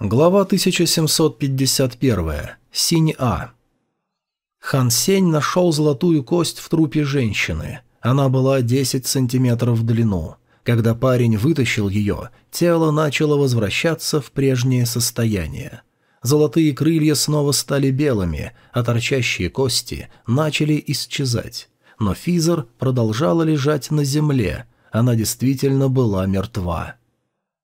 Глава 1751. Синь-А. Хан Сень нашел золотую кость в трупе женщины. Она была 10 сантиметров в длину. Когда парень вытащил ее, тело начало возвращаться в прежнее состояние. Золотые крылья снова стали белыми, а торчащие кости начали исчезать. Но Физер продолжала лежать на земле. Она действительно была мертва.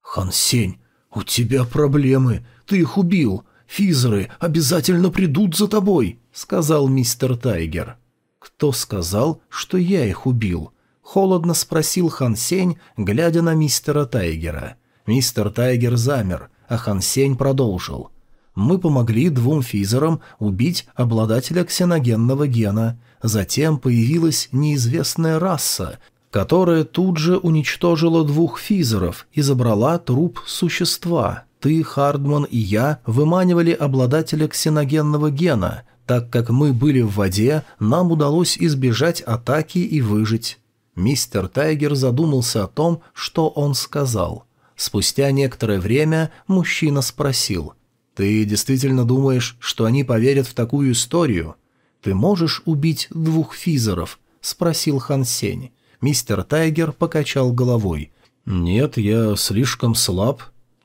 «Хан Сень, у тебя проблемы. Ты их убил. Физеры обязательно придут за тобой», — сказал мистер Тайгер. «Кто сказал, что я их убил?» — холодно спросил Хан Сень, глядя на мистера Тайгера. Мистер Тайгер замер, а Хан Сень продолжил. «Мы помогли двум физерам убить обладателя ксеногенного гена. Затем появилась неизвестная раса, которая тут же уничтожила двух физеров и забрала труп существа. Ты, Хардман и я выманивали обладателя ксеногенного гена. Так как мы были в воде, нам удалось избежать атаки и выжить. Мистер Тайгер задумался о том, что он сказал. Спустя некоторое время мужчина спросил. «Ты действительно думаешь, что они поверят в такую историю? Ты можешь убить двух физеров?» — спросил Хан Сень. Мистер Тайгер покачал головой. «Нет, я слишком слаб.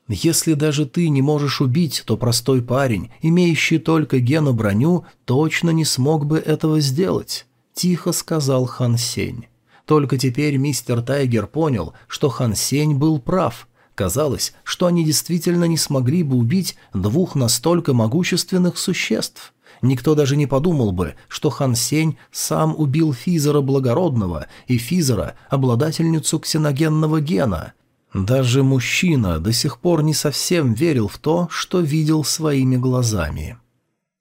Если даже ты не можешь убить, то простой парень, имеющий только геноброню, точно не смог бы этого сделать», — тихо сказал Хан Сень. Только теперь мистер Тайгер понял, что Хан Сень был прав. Казалось, что они действительно не смогли бы убить двух настолько могущественных существ. Никто даже не подумал бы, что Хан Сень сам убил Физера Благородного и Физера, обладательницу ксеногенного гена. Даже мужчина до сих пор не совсем верил в то, что видел своими глазами.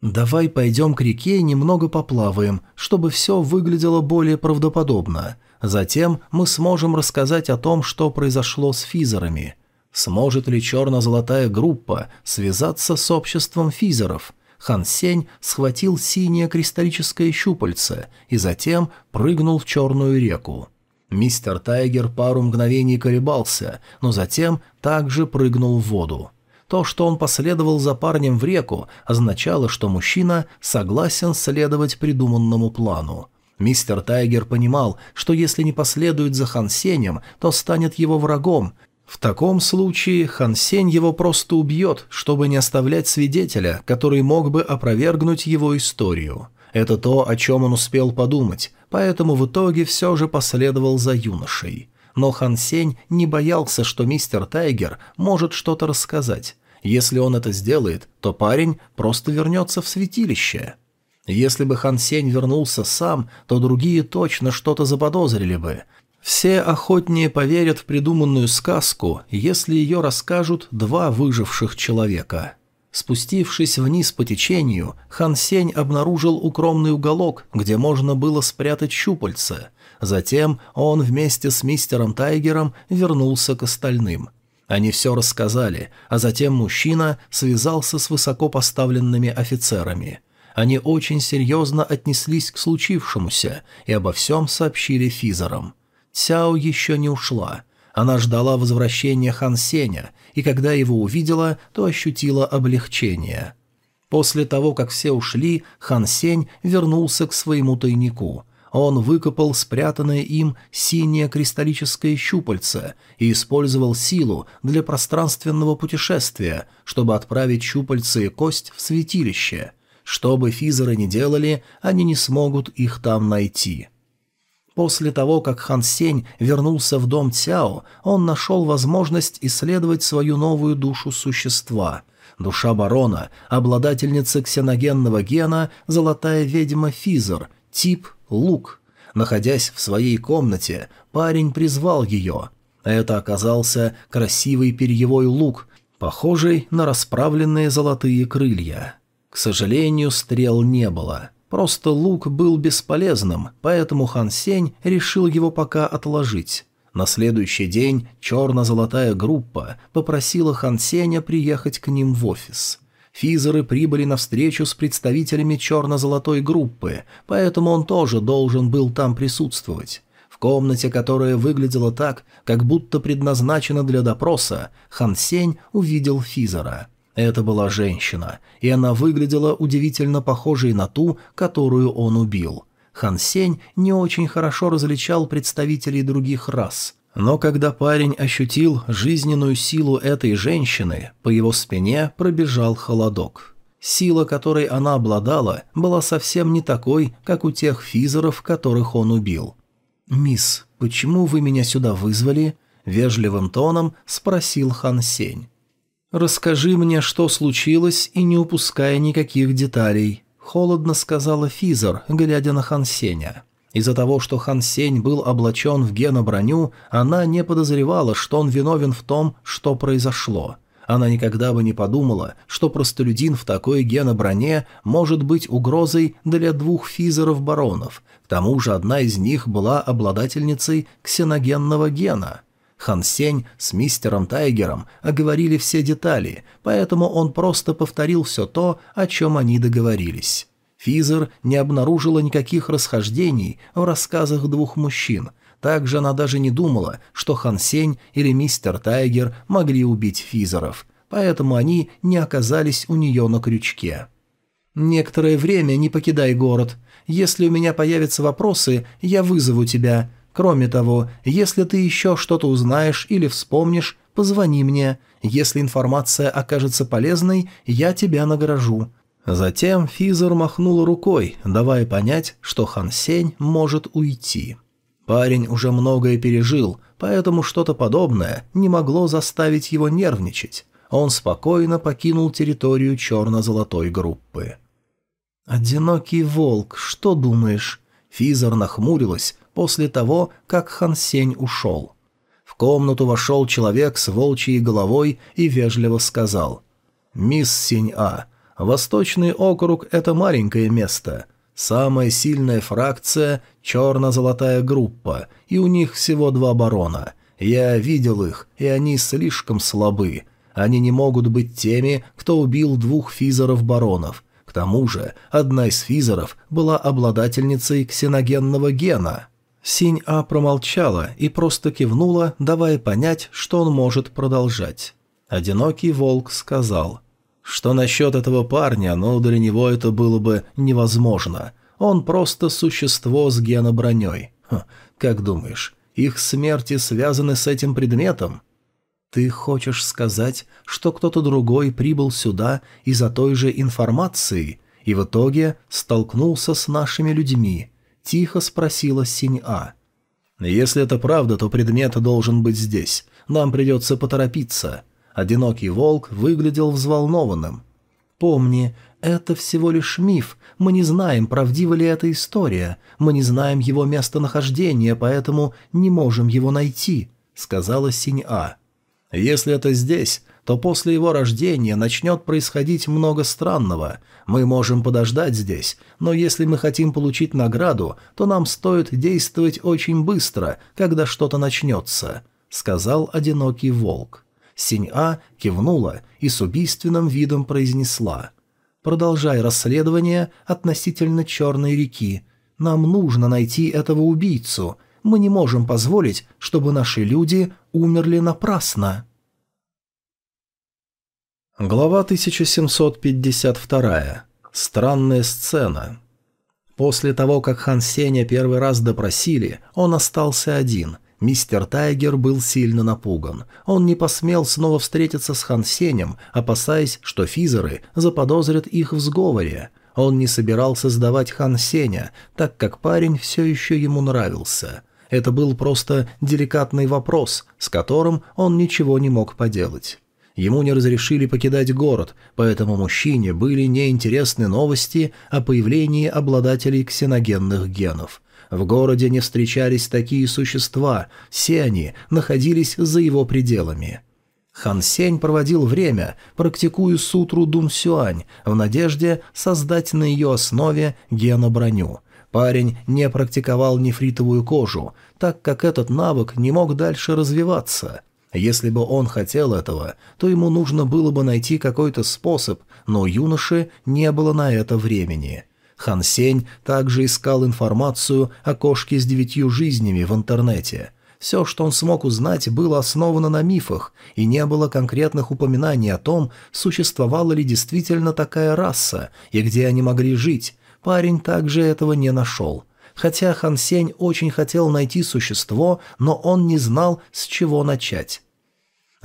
«Давай пойдем к реке и немного поплаваем, чтобы все выглядело более правдоподобно. Затем мы сможем рассказать о том, что произошло с физерами. Сможет ли черно-золотая группа связаться с обществом физеров?» Хан Сень схватил синее кристаллическое щупальце и затем прыгнул в черную реку. Мистер Тайгер пару мгновений колебался, но затем также прыгнул в воду. То, что он последовал за парнем в реку, означало, что мужчина согласен следовать придуманному плану. Мистер Тайгер понимал, что если не последует за Хан Сенем, то станет его врагом, в таком случае Хан Сень его просто убьет, чтобы не оставлять свидетеля, который мог бы опровергнуть его историю. Это то, о чем он успел подумать, поэтому в итоге все же последовал за юношей. Но Хан Сень не боялся, что мистер Тайгер может что-то рассказать. Если он это сделает, то парень просто вернется в святилище. Если бы Хан Сень вернулся сам, то другие точно что-то заподозрили бы, все охотнее поверят в придуманную сказку, если ее расскажут два выживших человека. Спустившись вниз по течению, Хан Сень обнаружил укромный уголок, где можно было спрятать щупальца. Затем он вместе с мистером Тайгером вернулся к остальным. Они все рассказали, а затем мужчина связался с высокопоставленными офицерами. Они очень серьезно отнеслись к случившемуся и обо всем сообщили физерам. Цяо еще не ушла. Она ждала возвращения Хан Сеня, и когда его увидела, то ощутила облегчение. После того, как все ушли, Хан Сень вернулся к своему тайнику. Он выкопал спрятанное им синее кристаллическое щупальце и использовал силу для пространственного путешествия, чтобы отправить щупальце и кость в святилище. Что бы физеры ни делали, они не смогут их там найти. После того, как Хан Сень вернулся в дом Цяо, он нашел возможность исследовать свою новую душу существа. Душа барона, обладательница ксеногенного гена, золотая ведьма Физер, тип Лук. Находясь в своей комнате, парень призвал ее. Это оказался красивый перьевой лук, похожий на расправленные золотые крылья. К сожалению, стрел не было — Просто лук был бесполезным, поэтому Хан Сень решил его пока отложить. На следующий день черно-золотая группа попросила Хан Сеня приехать к ним в офис. Физеры прибыли на встречу с представителями черно-золотой группы, поэтому он тоже должен был там присутствовать. В комнате, которая выглядела так, как будто предназначена для допроса, Хан Сень увидел Физера – Это была женщина, и она выглядела удивительно похожей на ту, которую он убил. Хан Сень не очень хорошо различал представителей других рас. Но когда парень ощутил жизненную силу этой женщины, по его спине пробежал холодок. Сила, которой она обладала, была совсем не такой, как у тех физеров, которых он убил. «Мисс, почему вы меня сюда вызвали?» – вежливым тоном спросил Хан Сень. «Расскажи мне, что случилось, и не упуская никаких деталей», — холодно сказала Физер, глядя на Хан Сеня. Из-за того, что Хан Сень был облачен в геноброню, она не подозревала, что он виновен в том, что произошло. Она никогда бы не подумала, что простолюдин в такой геноброне может быть угрозой для двух физеров-баронов. К тому же одна из них была обладательницей ксеногенного гена. Хан Сень с мистером Тайгером оговорили все детали, поэтому он просто повторил все то, о чем они договорились. Физер не обнаружила никаких расхождений в рассказах двух мужчин. Также она даже не думала, что Хан Сень или мистер Тайгер могли убить Физеров, поэтому они не оказались у нее на крючке. «Некоторое время не покидай город. Если у меня появятся вопросы, я вызову тебя. Кроме того, если ты еще что-то узнаешь или вспомнишь, позвони мне. Если информация окажется полезной, я тебя награжу». Затем Физер махнул рукой, давая понять, что Хан Сень может уйти. Парень уже многое пережил, поэтому что-то подобное не могло заставить его нервничать. Он спокойно покинул территорию черно-золотой группы. «Одинокий волк, что думаешь?» Физер нахмурилась, после того, как Хан Сень ушел. В комнату вошел человек с волчьей головой и вежливо сказал «Мисс Синь-А, Восточный округ – это маленькое место. Самая сильная фракция – черно-золотая группа, и у них всего два барона. Я видел их, и они слишком слабы. Они не могут быть теми, кто убил двух физеров-баронов. К тому же, одна из физеров была обладательницей ксеногенного гена – Синь-А промолчала и просто кивнула, давая понять, что он может продолжать. Одинокий волк сказал, что насчет этого парня, но для него это было бы невозможно. Он просто существо с геноброней. Хм, как думаешь, их смерти связаны с этим предметом? Ты хочешь сказать, что кто-то другой прибыл сюда из-за той же информации и в итоге столкнулся с нашими людьми – Тихо спросила Синь-А. «Если это правда, то предмет должен быть здесь. Нам придется поторопиться». Одинокий волк выглядел взволнованным. «Помни, это всего лишь миф. Мы не знаем, правдива ли эта история. Мы не знаем его местонахождения, поэтому не можем его найти», — сказала Синь-А. «Если это здесь, то после его рождения начнет происходить много странного. Мы можем подождать здесь, но если мы хотим получить награду, то нам стоит действовать очень быстро, когда что-то начнется», — сказал одинокий волк. Синь-А кивнула и с убийственным видом произнесла. «Продолжай расследование относительно Черной реки. Нам нужно найти этого убийцу. Мы не можем позволить, чтобы наши люди умерли напрасно». Глава 1752. Странная сцена. После того, как Хан Сеня первый раз допросили, он остался один. Мистер Тайгер был сильно напуган. Он не посмел снова встретиться с Хан Сенем, опасаясь, что физеры заподозрят их в сговоре. Он не собирался сдавать Хан Сеня, так как парень все еще ему нравился. Это был просто деликатный вопрос, с которым он ничего не мог поделать. Ему не разрешили покидать город, поэтому мужчине были неинтересны новости о появлении обладателей ксеногенных генов. В городе не встречались такие существа, все они находились за его пределами. Хан Сень проводил время, практикуя сутру Дун Сюань, в надежде создать на ее основе геноброню. Парень не практиковал нефритовую кожу, так как этот навык не мог дальше развиваться – если бы он хотел этого, то ему нужно было бы найти какой-то способ, но у юноши не было на это времени. Хан Сень также искал информацию о кошке с девятью жизнями в интернете. Все, что он смог узнать, было основано на мифах, и не было конкретных упоминаний о том, существовала ли действительно такая раса и где они могли жить. Парень также этого не нашел. Хотя Хан Сень очень хотел найти существо, но он не знал, с чего начать.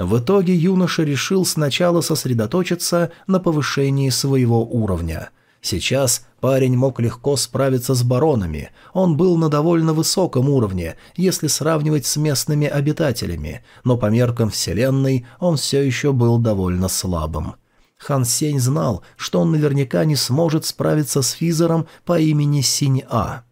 В итоге юноша решил сначала сосредоточиться на повышении своего уровня – Сейчас парень мог легко справиться с баронами, он был на довольно высоком уровне, если сравнивать с местными обитателями, но по меркам Вселенной он все еще был довольно слабым. Хан Сень знал, что он наверняка не сможет справиться с Физером по имени Синь-А.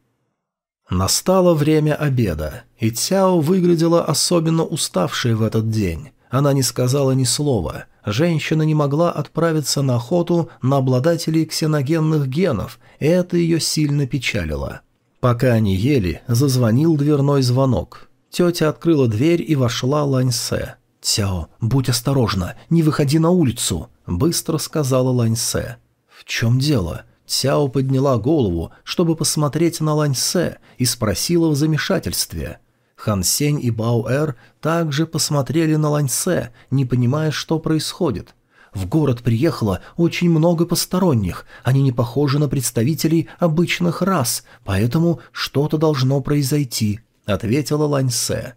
Настало время обеда, и Цяо выглядела особенно уставшей в этот день. Она не сказала ни слова – женщина не могла отправиться на охоту на обладателей ксеногенных генов, и это ее сильно печалило. Пока они ели, зазвонил дверной звонок. Тетя открыла дверь и вошла Ланьсе. «Цяо, будь осторожна, не выходи на улицу», — быстро сказала Ланьсе. «В чем дело?» Цяо подняла голову, чтобы посмотреть на Ланьсе, и спросила в замешательстве — Хан Сень и Баоэр также посмотрели на Ланьсе, не понимая, что происходит. В город приехало очень много посторонних, они не похожи на представителей обычных рас, поэтому что-то должно произойти», — ответила Ланьсе.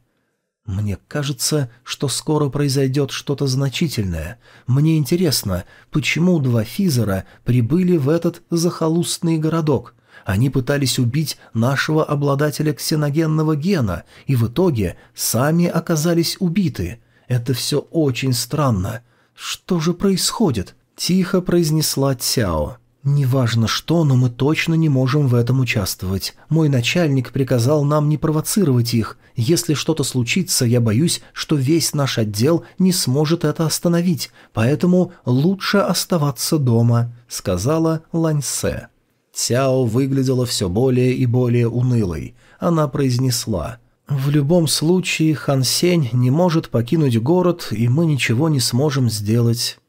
«Мне кажется, что скоро произойдет что-то значительное. Мне интересно, почему два физера прибыли в этот захолустный городок? Они пытались убить нашего обладателя ксеногенного гена, и в итоге сами оказались убиты. Это все очень странно. Что же происходит?» – тихо произнесла Цяо. «Неважно что, но мы точно не можем в этом участвовать. Мой начальник приказал нам не провоцировать их. Если что-то случится, я боюсь, что весь наш отдел не сможет это остановить, поэтому лучше оставаться дома», — сказала Ланьсе. Цяо выглядела все более и более унылой. Она произнесла «В любом случае Хан Сень не может покинуть город, и мы ничего не сможем сделать».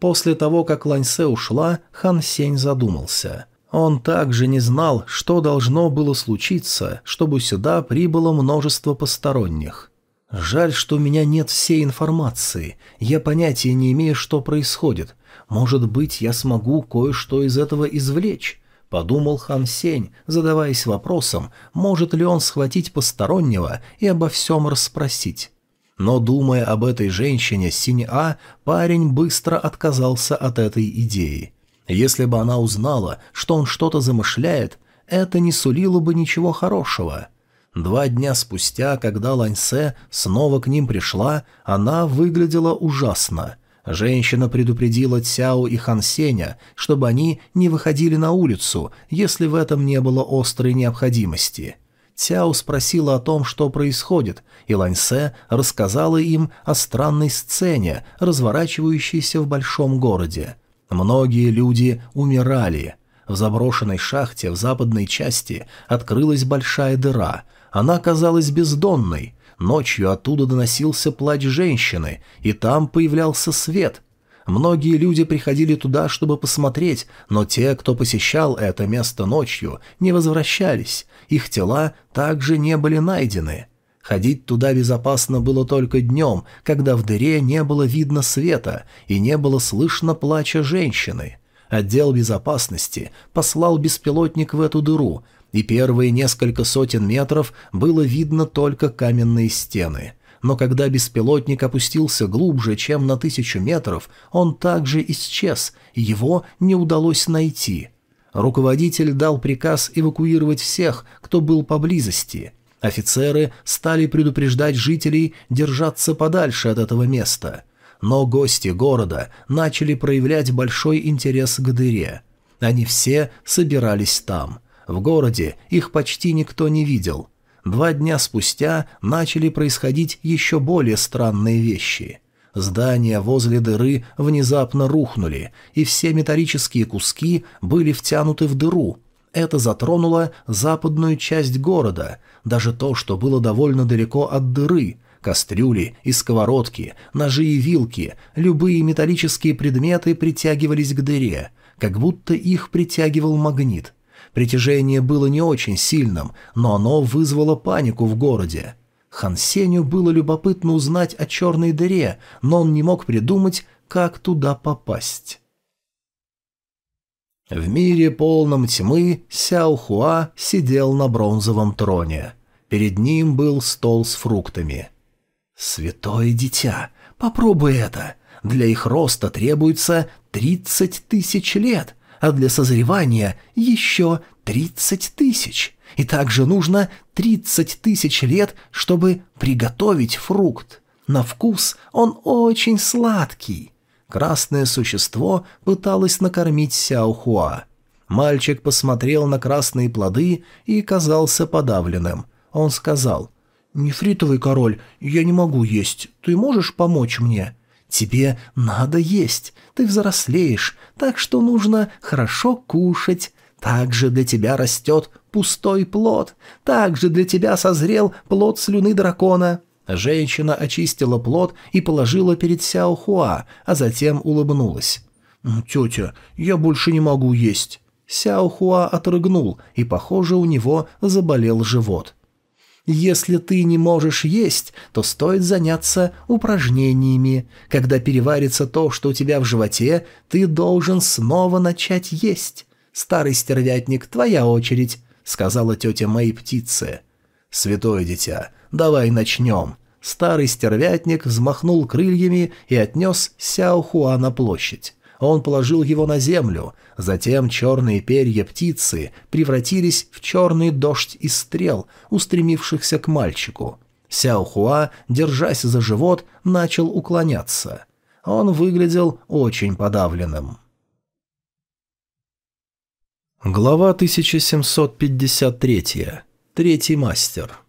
После того, как Ланьсе ушла, Хан Сень задумался. Он также не знал, что должно было случиться, чтобы сюда прибыло множество посторонних. «Жаль, что у меня нет всей информации. Я понятия не имею, что происходит. Может быть, я смогу кое-что из этого извлечь. Подумал Хан Сень, задаваясь вопросом, может ли он схватить постороннего и обо всем расспросить. Но, думая об этой женщине Синь-А, парень быстро отказался от этой идеи. Если бы она узнала, что он что-то замышляет, это не сулило бы ничего хорошего. Два дня спустя, когда Ланьсе снова к ним пришла, она выглядела ужасно. Женщина предупредила Цяо и Хан Сеня, чтобы они не выходили на улицу, если в этом не было острой необходимости. Цяо спросила о том, что происходит, и Ланьсе рассказала им о странной сцене, разворачивающейся в большом городе. Многие люди умирали. В заброшенной шахте в западной части открылась большая дыра. Она казалась бездонной – Ночью оттуда доносился плач женщины, и там появлялся свет. Многие люди приходили туда, чтобы посмотреть, но те, кто посещал это место ночью, не возвращались, их тела также не были найдены. Ходить туда безопасно было только днем, когда в дыре не было видно света и не было слышно плача женщины. Отдел безопасности послал беспилотник в эту дыру, и первые несколько сотен метров было видно только каменные стены. Но когда беспилотник опустился глубже, чем на тысячу метров, он также исчез, и его не удалось найти. Руководитель дал приказ эвакуировать всех, кто был поблизости. Офицеры стали предупреждать жителей держаться подальше от этого места. Но гости города начали проявлять большой интерес к дыре. Они все собирались там – в городе их почти никто не видел. Два дня спустя начали происходить еще более странные вещи. Здания возле дыры внезапно рухнули, и все металлические куски были втянуты в дыру. Это затронуло западную часть города, даже то, что было довольно далеко от дыры – Кастрюли и сковородки, ножи и вилки, любые металлические предметы притягивались к дыре, как будто их притягивал магнит. Притяжение было не очень сильным, но оно вызвало панику в городе. Хан Сеню было любопытно узнать о черной дыре, но он не мог придумать, как туда попасть. В мире полном тьмы Сяо Хуа сидел на бронзовом троне. Перед ним был стол с фруктами. «Святое дитя, попробуй это. Для их роста требуется тридцать тысяч лет, а для созревания еще тридцать тысяч. И также нужно тридцать тысяч лет, чтобы приготовить фрукт. На вкус он очень сладкий». Красное существо пыталось накормить Сяохуа. Мальчик посмотрел на красные плоды и казался подавленным. Он сказал, «Нефритовый король, я не могу есть. Ты можешь помочь мне?» «Тебе надо есть. Ты взрослеешь, так что нужно хорошо кушать. Также для тебя растет пустой плод. Также для тебя созрел плод слюны дракона. Женщина очистила плод и положила перед Сяо Хуа, а затем улыбнулась. «Тетя, я больше не могу есть». Сяо Хуа отрыгнул, и, похоже, у него заболел живот. «Если ты не можешь есть, то стоит заняться упражнениями. Когда переварится то, что у тебя в животе, ты должен снова начать есть. Старый стервятник, твоя очередь», — сказала тетя Мэй птице. «Святое дитя, давай начнем», Старый стервятник взмахнул крыльями и отнес Сяо Хуа на площадь. Он положил его на землю, затем черные перья птицы превратились в черный дождь из стрел, устремившихся к мальчику. Сяо Хуа, держась за живот, начал уклоняться. Он выглядел очень подавленным. Глава 1753. Третий мастер.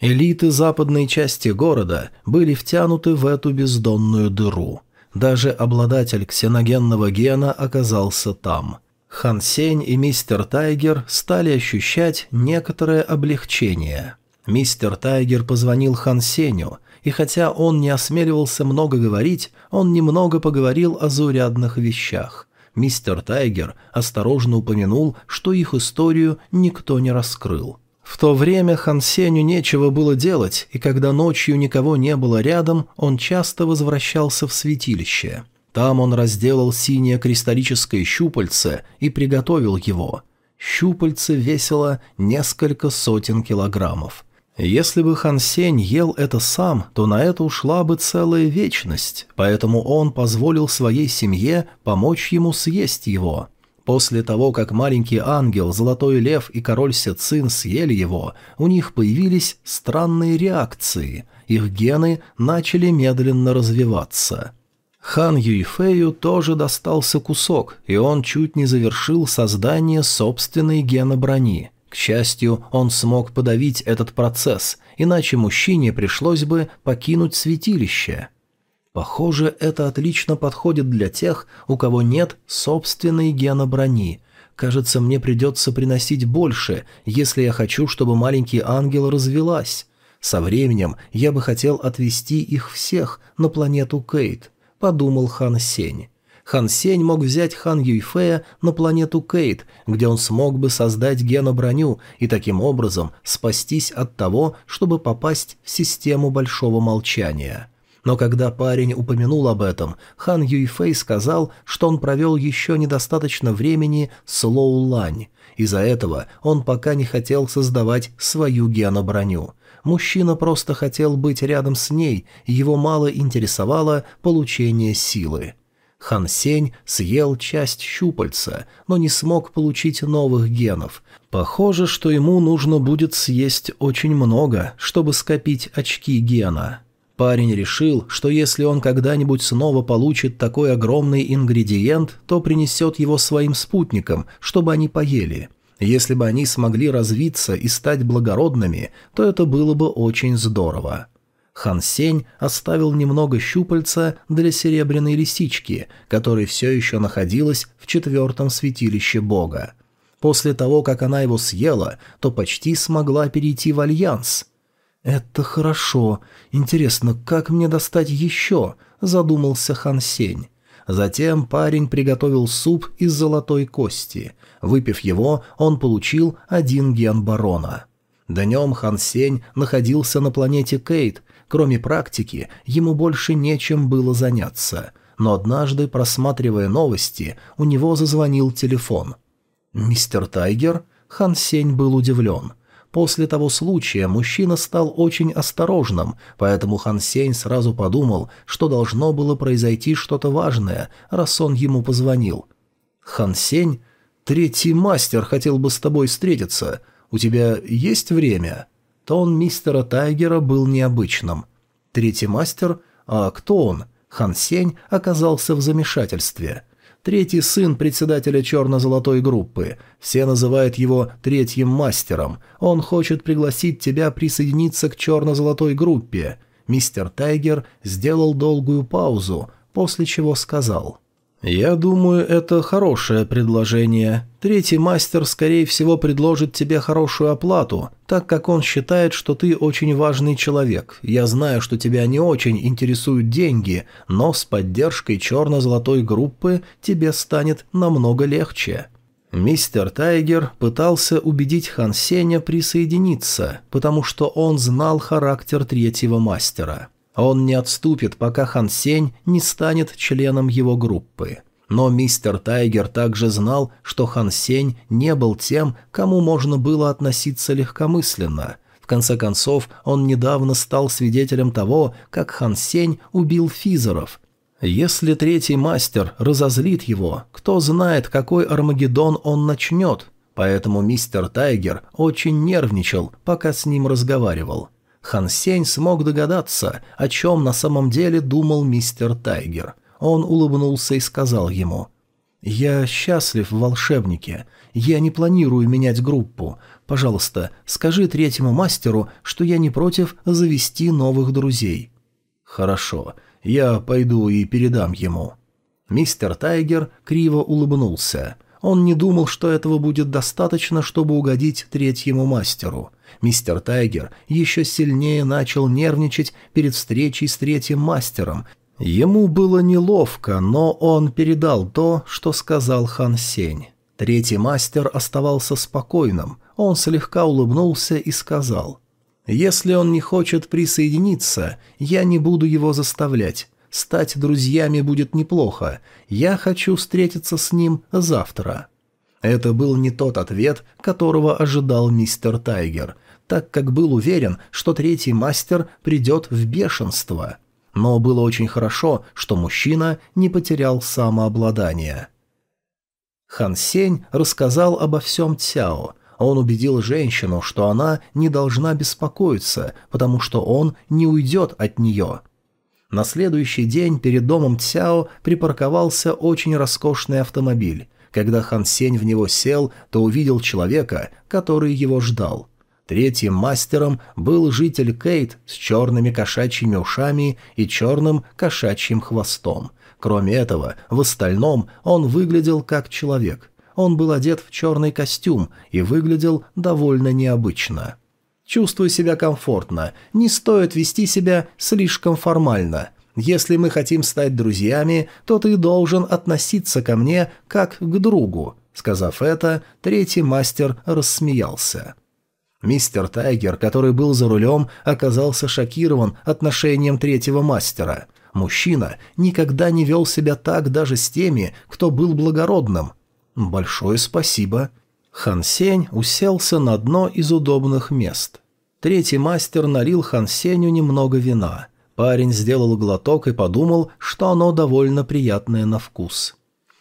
Элиты западной части города были втянуты в эту бездонную дыру. Даже обладатель ксеногенного гена оказался там. Хан Сень и мистер Тайгер стали ощущать некоторое облегчение. Мистер Тайгер позвонил Хан Сенью, и хотя он не осмеливался много говорить, он немного поговорил о заурядных вещах. Мистер Тайгер осторожно упомянул, что их историю никто не раскрыл. В то время Хан Сеню нечего было делать, и когда ночью никого не было рядом, он часто возвращался в святилище. Там он разделал синее кристаллическое щупальце и приготовил его. Щупальце весило несколько сотен килограммов. Если бы Хан Сень ел это сам, то на это ушла бы целая вечность, поэтому он позволил своей семье помочь ему съесть его. После того, как маленький ангел, золотой лев и король Сецин съели его, у них появились странные реакции, их гены начали медленно развиваться. Хан Юйфею тоже достался кусок, и он чуть не завершил создание собственной геноброни. К счастью, он смог подавить этот процесс, иначе мужчине пришлось бы покинуть святилище. Похоже, это отлично подходит для тех, у кого нет собственной геноброни. Кажется, мне придется приносить больше, если я хочу, чтобы маленький ангел развелась. Со временем я бы хотел отвезти их всех на планету Кейт, подумал Хан Сень. Хан Сень мог взять Хан Юйфея на планету Кейт, где он смог бы создать геноброню и таким образом спастись от того, чтобы попасть в систему Большого Молчания. Но когда парень упомянул об этом, хан Юйфэй сказал, что он провел еще недостаточно времени с Лоу Лань. Из-за этого он пока не хотел создавать свою геноброню. Мужчина просто хотел быть рядом с ней, его мало интересовало получение силы. Хан Сень съел часть щупальца, но не смог получить новых генов. Похоже, что ему нужно будет съесть очень много, чтобы скопить очки гена. Парень решил, что если он когда-нибудь снова получит такой огромный ингредиент, то принесет его своим спутникам, чтобы они поели. Если бы они смогли развиться и стать благородными, то это было бы очень здорово. Хан Сень оставил немного щупальца для серебряной лисички, которая все еще находилась в четвертом святилище бога. После того, как она его съела, то почти смогла перейти в альянс – «Это хорошо. Интересно, как мне достать еще?» – задумался Хан Сень. Затем парень приготовил суп из золотой кости. Выпив его, он получил один ген барона. Днем Хан Сень находился на планете Кейт. Кроме практики, ему больше нечем было заняться. Но однажды, просматривая новости, у него зазвонил телефон. «Мистер Тайгер?» Хан Сень был удивлен. После того случая мужчина стал очень осторожным, поэтому Хан Сень сразу подумал, что должно было произойти что-то важное, раз он ему позвонил. «Хан Сень? Третий мастер хотел бы с тобой встретиться. У тебя есть время?» Тон мистера Тайгера был необычным. «Третий мастер? А кто он?» Хан Сень оказался в замешательстве. Третий сын председателя черно-золотой группы. Все называют его третьим мастером. Он хочет пригласить тебя присоединиться к черно-золотой группе. Мистер Тайгер сделал долгую паузу, после чего сказал... «Я думаю, это хорошее предложение. Третий мастер, скорее всего, предложит тебе хорошую оплату, так как он считает, что ты очень важный человек. Я знаю, что тебя не очень интересуют деньги, но с поддержкой черно-золотой группы тебе станет намного легче». Мистер Тайгер пытался убедить Хан Сеня присоединиться, потому что он знал характер третьего мастера. Он не отступит, пока Хан Сень не станет членом его группы. Но мистер Тайгер также знал, что Хан Сень не был тем, кому можно было относиться легкомысленно. В конце концов, он недавно стал свидетелем того, как Хан Сень убил физеров. Если третий мастер разозлит его, кто знает, какой Армагеддон он начнет. Поэтому мистер Тайгер очень нервничал, пока с ним разговаривал. Хан Сень смог догадаться, о чем на самом деле думал мистер Тайгер. Он улыбнулся и сказал ему, «Я счастлив в волшебнике. Я не планирую менять группу. Пожалуйста, скажи третьему мастеру, что я не против завести новых друзей». «Хорошо, я пойду и передам ему». Мистер Тайгер криво улыбнулся. Он не думал, что этого будет достаточно, чтобы угодить третьему мастеру – Мистер Тайгер еще сильнее начал нервничать перед встречей с третьим мастером. Ему было неловко, но он передал то, что сказал Хан Сень. Третий мастер оставался спокойным. Он слегка улыбнулся и сказал, «Если он не хочет присоединиться, я не буду его заставлять. Стать друзьями будет неплохо. Я хочу встретиться с ним завтра». Это был не тот ответ, которого ожидал мистер Тайгер – так как был уверен, что третий мастер придет в бешенство. Но было очень хорошо, что мужчина не потерял самообладание. Хан Сень рассказал обо всем Цяо. Он убедил женщину, что она не должна беспокоиться, потому что он не уйдет от нее. На следующий день перед домом Цяо припарковался очень роскошный автомобиль. Когда Хан Сень в него сел, то увидел человека, который его ждал – Третьим мастером был житель Кейт с черными кошачьими ушами и черным кошачьим хвостом. Кроме этого, в остальном он выглядел как человек. Он был одет в черный костюм и выглядел довольно необычно. «Чувствую себя комфортно. Не стоит вести себя слишком формально. Если мы хотим стать друзьями, то ты должен относиться ко мне как к другу». Сказав это, третий мастер рассмеялся. Мистер Тайгер, который был за рулем, оказался шокирован отношением третьего мастера. Мужчина никогда не вел себя так даже с теми, кто был благородным. «Большое спасибо». Хан Сень уселся на дно из удобных мест. Третий мастер налил Хан немного вина. Парень сделал глоток и подумал, что оно довольно приятное на вкус.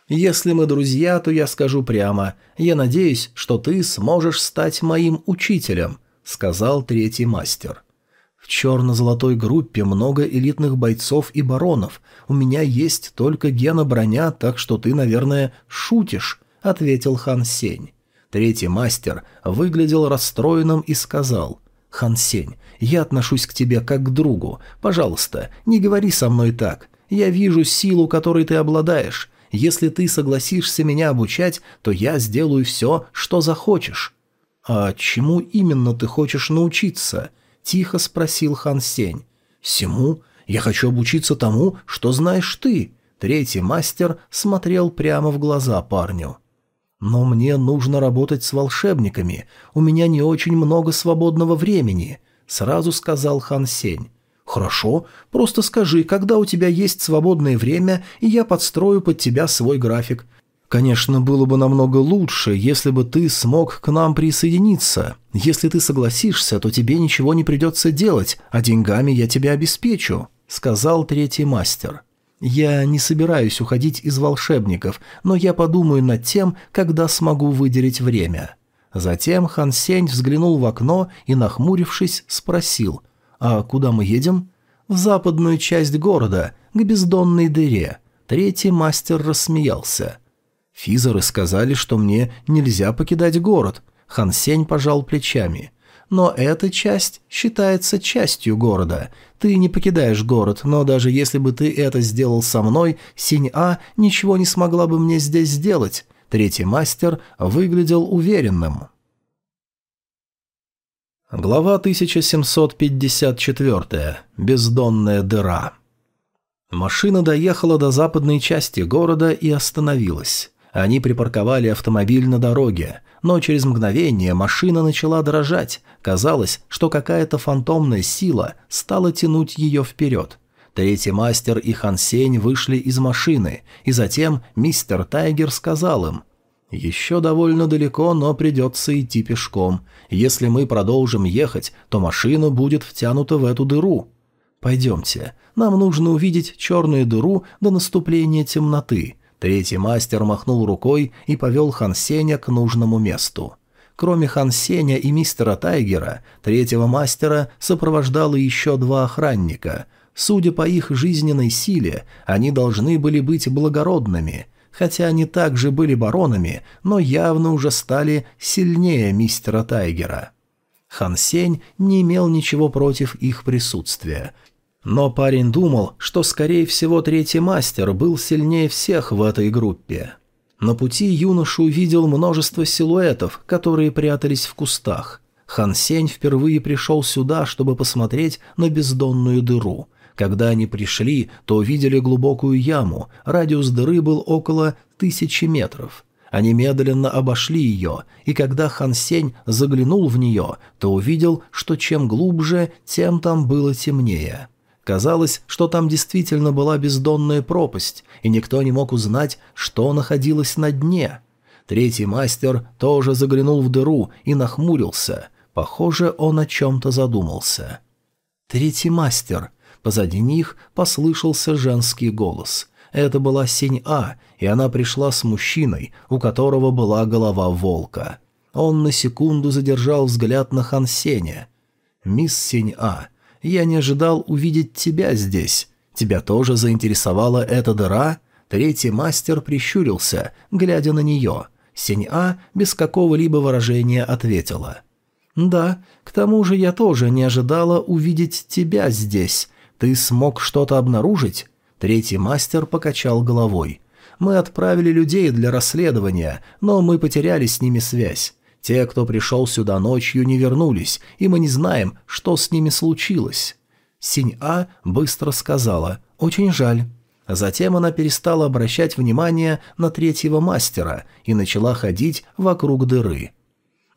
Если мы друзья, то я скажу прямо. Я надеюсь, что ты сможешь стать моим учителем», — сказал третий мастер. «В черно-золотой группе много элитных бойцов и баронов. У меня есть только гена броня, так что ты, наверное, шутишь», — ответил Хан Сень. Третий мастер выглядел расстроенным и сказал — «Хан Сень, я отношусь к тебе как к другу. Пожалуйста, не говори со мной так. Я вижу силу, которой ты обладаешь. Если ты согласишься меня обучать, то я сделаю все, что захочешь». «А чему именно ты хочешь научиться?» – тихо спросил Хан Сень. «Всему? Я хочу обучиться тому, что знаешь ты». Третий мастер смотрел прямо в глаза парню. «Но мне нужно работать с волшебниками. У меня не очень много свободного времени», — сразу сказал Хан Сень. «Хорошо, просто скажи, когда у тебя есть свободное время, и я подстрою под тебя свой график. Конечно, было бы намного лучше, если бы ты смог к нам присоединиться. Если ты согласишься, то тебе ничего не придется делать, а деньгами я тебя обеспечу», — сказал третий мастер. «Я не собираюсь уходить из волшебников, но я подумаю над тем, когда смогу выделить время». Затем Хан Сень взглянул в окно и, нахмурившись, спросил, «А куда мы едем?» «В западную часть города, к бездонной дыре». Третий мастер рассмеялся. «Физеры сказали, что мне нельзя покидать город». Хан Сень пожал плечами. «Но эта часть считается частью города. Ты не покидаешь город, но даже если бы ты это сделал со мной, Синь-А ничего не смогла бы мне здесь сделать». Третий мастер выглядел уверенным. Глава 1754. Бездонная дыра. Машина доехала до западной части города и остановилась. Они припарковали автомобиль на дороге, но через мгновение машина начала дрожать. Казалось, что какая-то фантомная сила стала тянуть ее вперед. Третий мастер и Хан Сень вышли из машины, и затем мистер Тайгер сказал им, «Еще довольно далеко, но придется идти пешком. Если мы продолжим ехать, то машина будет втянута в эту дыру. Пойдемте, нам нужно увидеть черную дыру до наступления темноты». Третий мастер махнул рукой и повел Хан Сеня к нужному месту. Кроме Хан Сеня и мистера Тайгера, третьего мастера сопровождало еще два охранника. Судя по их жизненной силе, они должны были быть благородными – Хотя они также были баронами, но явно уже стали сильнее мистера Тайгера. Хан Сень не имел ничего против их присутствия. Но парень думал, что, скорее всего, третий мастер был сильнее всех в этой группе. На пути юноша увидел множество силуэтов, которые прятались в кустах. Хан Сень впервые пришел сюда, чтобы посмотреть на бездонную дыру – когда они пришли, то увидели глубокую яму, радиус дыры был около тысячи метров. Они медленно обошли ее, и когда Хан Сень заглянул в нее, то увидел, что чем глубже, тем там было темнее. Казалось, что там действительно была бездонная пропасть, и никто не мог узнать, что находилось на дне. Третий мастер тоже заглянул в дыру и нахмурился. Похоже, он о чем-то задумался. «Третий мастер», Позади них послышался женский голос. Это была Синь-А, и она пришла с мужчиной, у которого была голова волка. Он на секунду задержал взгляд на Хан Сеня. «Мисс Синь-А, я не ожидал увидеть тебя здесь. Тебя тоже заинтересовала эта дыра?» Третий мастер прищурился, глядя на нее. Синь-А без какого-либо выражения ответила. «Да, к тому же я тоже не ожидала увидеть тебя здесь. «Ты смог что-то обнаружить?» Третий мастер покачал головой. «Мы отправили людей для расследования, но мы потеряли с ними связь. Те, кто пришел сюда ночью, не вернулись, и мы не знаем, что с ними случилось». Синь-А быстро сказала «Очень жаль». Затем она перестала обращать внимание на третьего мастера и начала ходить вокруг дыры.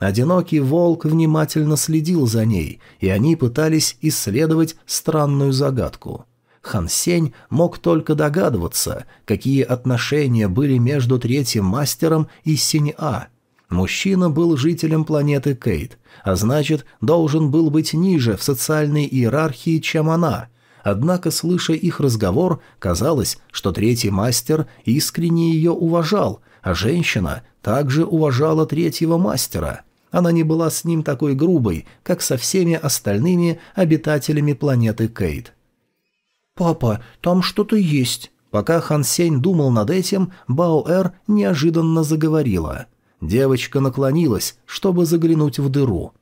Одинокий волк внимательно следил за ней, и они пытались исследовать странную загадку. Хан Сень мог только догадываться, какие отношения были между третьим мастером и Синь-А. Мужчина был жителем планеты Кейт, а значит, должен был быть ниже в социальной иерархии, чем она. Однако, слыша их разговор, казалось, что третий мастер искренне ее уважал, а женщина также уважала третьего мастера – она не была с ним такой грубой, как со всеми остальными обитателями планеты Кейт. «Папа, там что-то есть». Пока Хан Сень думал над этим, Баоэр неожиданно заговорила. Девочка наклонилась, чтобы заглянуть в дыру.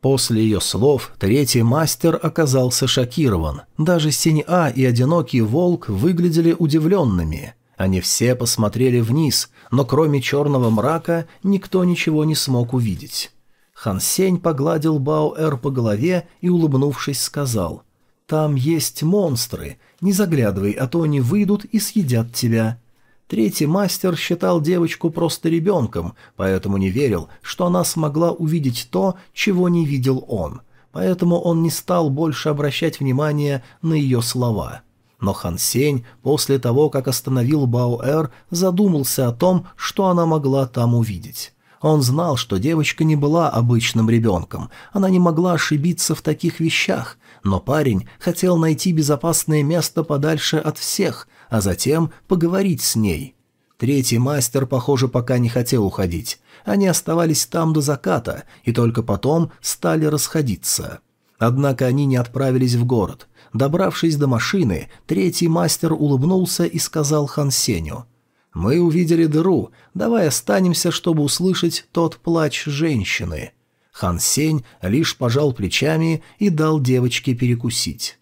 После ее слов третий мастер оказался шокирован. Даже Синь-А и Одинокий Волк выглядели удивленными. Они все посмотрели вниз, но кроме черного мрака никто ничего не смог увидеть. Хан Сень погладил Бао-Эр по голове и, улыбнувшись, сказал, «Там есть монстры, не заглядывай, а то они выйдут и съедят тебя». Третий мастер считал девочку просто ребенком, поэтому не верил, что она смогла увидеть то, чего не видел он. Поэтому он не стал больше обращать внимание на ее слова. Но Хан Сень после того, как остановил Баоэр, задумался о том, что она могла там увидеть. Он знал, что девочка не была обычным ребенком, она не могла ошибиться в таких вещах, но парень хотел найти безопасное место подальше от всех, а затем поговорить с ней. Третий мастер, похоже, пока не хотел уходить. Они оставались там до заката и только потом стали расходиться. Однако они не отправились в город. Добравшись до машины, третий мастер улыбнулся и сказал Хан Сеню. «Мы увидели дыру. Давай останемся, чтобы услышать тот плач женщины». Хан Сень лишь пожал плечами и дал девочке перекусить.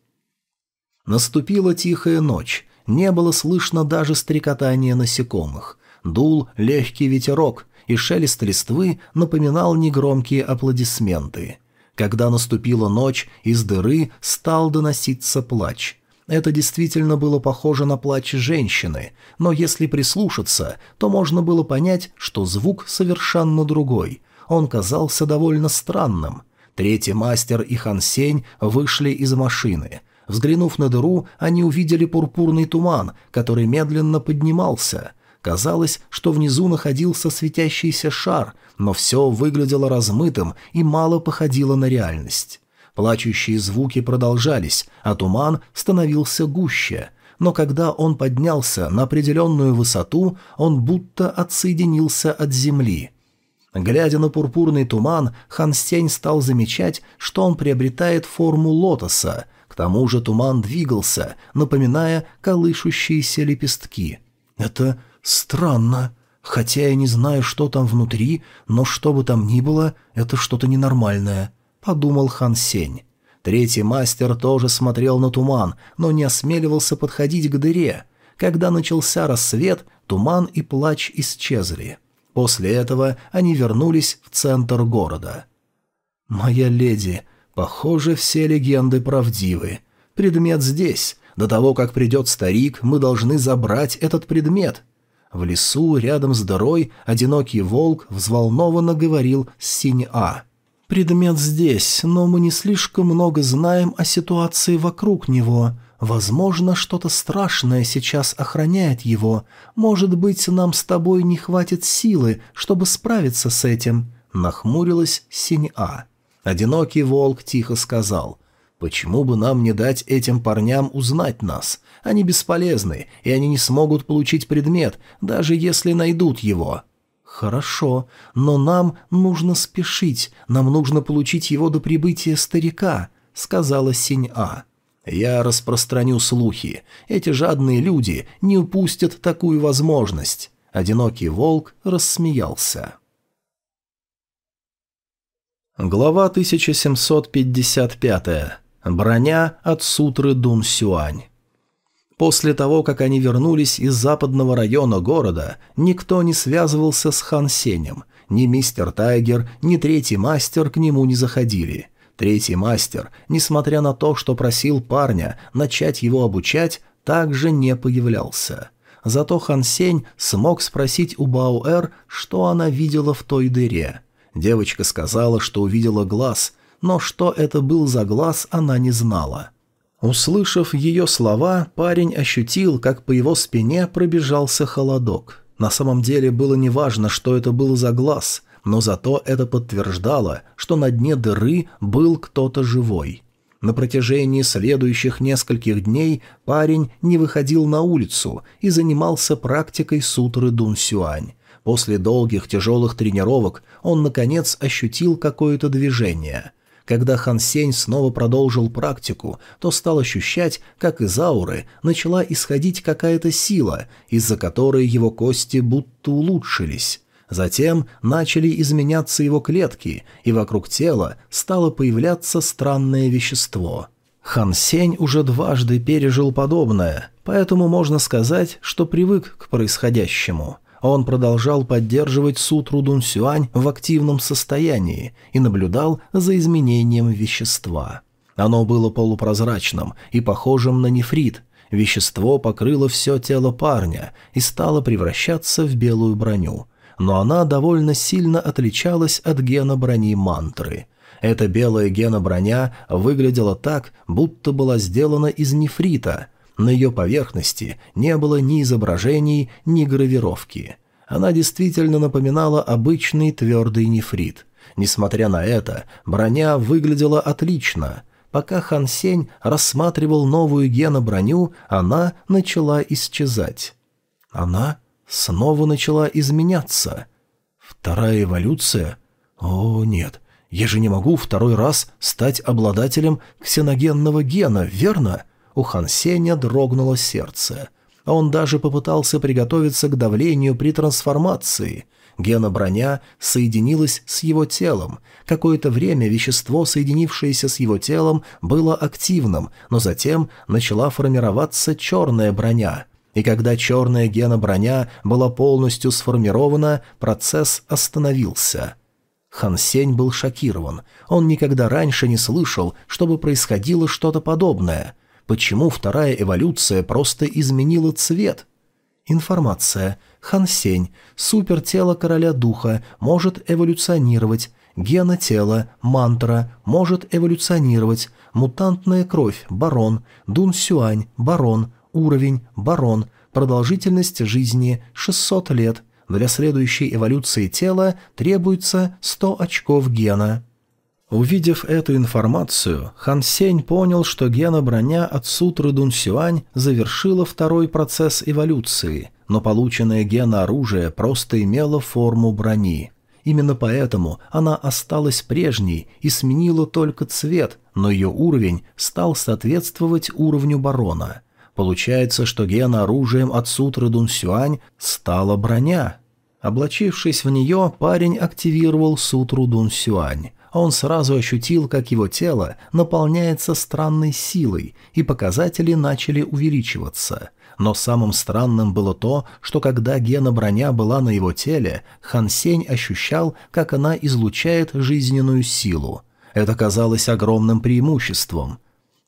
Наступила тихая ночь, не было слышно даже стрекотания насекомых. Дул легкий ветерок, и шелест листвы напоминал негромкие аплодисменты. Когда наступила ночь, из дыры стал доноситься плач. Это действительно было похоже на плач женщины, но если прислушаться, то можно было понять, что звук совершенно другой. Он казался довольно странным. Третий мастер и Хансень вышли из машины – Взглянув на дыру, они увидели пурпурный туман, который медленно поднимался. Казалось, что внизу находился светящийся шар, но все выглядело размытым и мало походило на реальность. Плачущие звуки продолжались, а туман становился гуще. Но когда он поднялся на определенную высоту, он будто отсоединился от земли. Глядя на пурпурный туман, Хан Сень стал замечать, что он приобретает форму лотоса – к тому же туман двигался, напоминая колышущиеся лепестки. «Это странно. Хотя я не знаю, что там внутри, но что бы там ни было, это что-то ненормальное», — подумал Хан Сень. Третий мастер тоже смотрел на туман, но не осмеливался подходить к дыре. Когда начался рассвет, туман и плач исчезли. После этого они вернулись в центр города. «Моя леди, Похоже, все легенды правдивы. Предмет здесь. До того, как придет старик, мы должны забрать этот предмет. В лесу, рядом с дырой, одинокий волк взволнованно говорил Синь-А. «Предмет здесь, но мы не слишком много знаем о ситуации вокруг него. Возможно, что-то страшное сейчас охраняет его. Может быть, нам с тобой не хватит силы, чтобы справиться с этим», — нахмурилась Синь-А. Одинокий волк тихо сказал, «Почему бы нам не дать этим парням узнать нас? Они бесполезны, и они не смогут получить предмет, даже если найдут его». «Хорошо, но нам нужно спешить, нам нужно получить его до прибытия старика», — сказала Синь-А. «Я распространю слухи. Эти жадные люди не упустят такую возможность». Одинокий волк рассмеялся. Глава 1755. Броня от сутры Дун Сюань. После того, как они вернулись из западного района города, никто не связывался с Хан Сенем. Ни мистер Тайгер, ни третий мастер к нему не заходили. Третий мастер, несмотря на то, что просил парня начать его обучать, также не появлялся. Зато Хан Сень смог спросить у Баоэр, что она видела в той дыре – Девочка сказала, что увидела глаз, но что это был за глаз, она не знала. Услышав ее слова, парень ощутил, как по его спине пробежался холодок. На самом деле было неважно, что это был за глаз, но зато это подтверждало, что на дне дыры был кто-то живой. На протяжении следующих нескольких дней парень не выходил на улицу и занимался практикой сутры Дун Сюань. После долгих тяжелых тренировок он, наконец, ощутил какое-то движение. Когда Хан Сень снова продолжил практику, то стал ощущать, как из ауры начала исходить какая-то сила, из-за которой его кости будто улучшились. Затем начали изменяться его клетки, и вокруг тела стало появляться странное вещество. Хан Сень уже дважды пережил подобное, поэтому можно сказать, что привык к происходящему – он продолжал поддерживать сутру Дун Сюань в активном состоянии и наблюдал за изменением вещества. Оно было полупрозрачным и похожим на нефрит. Вещество покрыло все тело парня и стало превращаться в белую броню. Но она довольно сильно отличалась от гена брони мантры. Эта белая гена броня выглядела так, будто была сделана из нефрита. На ее поверхности не было ни изображений, ни гравировки. Она действительно напоминала обычный твердый нефрит. Несмотря на это, броня выглядела отлично – Пока Хан Сень рассматривал новую геноброню, она начала исчезать. Она снова начала изменяться. Вторая эволюция? О, нет, я же не могу второй раз стать обладателем ксеногенного гена, верно? У Хан Сеня дрогнуло сердце. Он даже попытался приготовиться к давлению при трансформации – Гена-броня соединилась с его телом. Какое-то время вещество, соединившееся с его телом, было активным, но затем начала формироваться черная броня. И когда черная гена-броня была полностью сформирована, процесс остановился. Хан Сень был шокирован. Он никогда раньше не слышал, чтобы происходило что-то подобное. Почему вторая эволюция просто изменила цвет? Информация – Хансень, супертело короля духа, может эволюционировать, гена тела, мантра, может эволюционировать, мутантная кровь, барон, Дун Сюань, барон, уровень, барон, продолжительность жизни 600 лет. Для следующей эволюции тела требуется 100 очков гена. Увидев эту информацию, Хан Сень понял, что гена-броня от сутры Дун Сюань завершила второй процесс эволюции – но полученное генооружие просто имело форму брони. Именно поэтому она осталась прежней и сменила только цвет, но ее уровень стал соответствовать уровню барона. Получается, что генооружием от сутры Дунсюань стала броня. Облачившись в нее, парень активировал сутру Дунсюань. Он сразу ощутил, как его тело наполняется странной силой, и показатели начали увеличиваться – но самым странным было то, что когда гена-броня была на его теле, Хан Сень ощущал, как она излучает жизненную силу. Это казалось огромным преимуществом.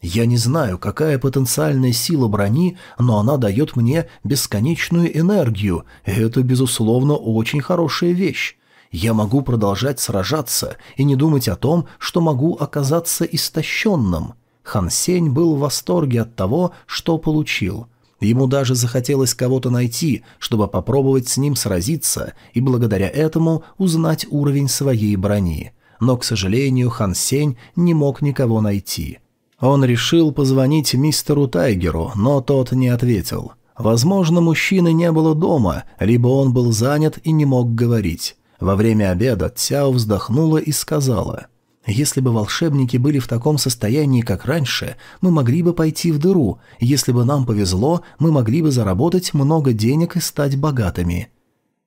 Я не знаю, какая потенциальная сила брони, но она дает мне бесконечную энергию, это, безусловно, очень хорошая вещь. Я могу продолжать сражаться и не думать о том, что могу оказаться истощенным. Хан Сень был в восторге от того, что получил. Ему даже захотелось кого-то найти, чтобы попробовать с ним сразиться и благодаря этому узнать уровень своей брони. Но, к сожалению, Хан Сень не мог никого найти. Он решил позвонить мистеру Тайгеру, но тот не ответил. Возможно, мужчины не было дома, либо он был занят и не мог говорить. Во время обеда Цяо вздохнула и сказала – если бы волшебники были в таком состоянии, как раньше, мы могли бы пойти в дыру. Если бы нам повезло, мы могли бы заработать много денег и стать богатыми.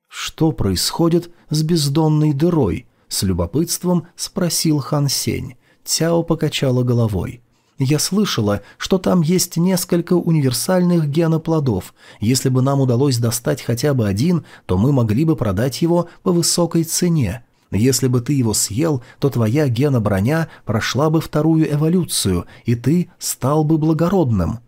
Что происходит с бездонной дырой? С любопытством спросил Хан Сень. Цяо покачала головой. Я слышала, что там есть несколько универсальных геноплодов. Если бы нам удалось достать хотя бы один, то мы могли бы продать его по высокой цене. Если бы ты его съел, то твоя гена-броня прошла бы вторую эволюцию, и ты стал бы благородным.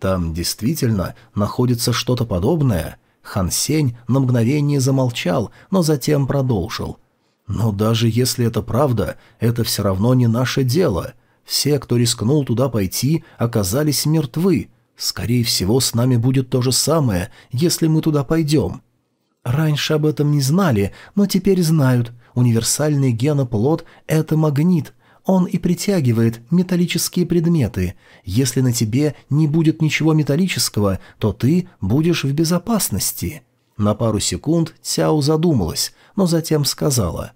Там действительно находится что-то подобное. Хан Сень на мгновение замолчал, но затем продолжил. Но даже если это правда, это все равно не наше дело. Все, кто рискнул туда пойти, оказались мертвы. Скорее всего, с нами будет то же самое, если мы туда пойдем. Раньше об этом не знали, но теперь знают. Универсальный геноплод – это магнит. Он и притягивает металлические предметы. Если на тебе не будет ничего металлического, то ты будешь в безопасности». На пару секунд Цяо задумалась, но затем сказала –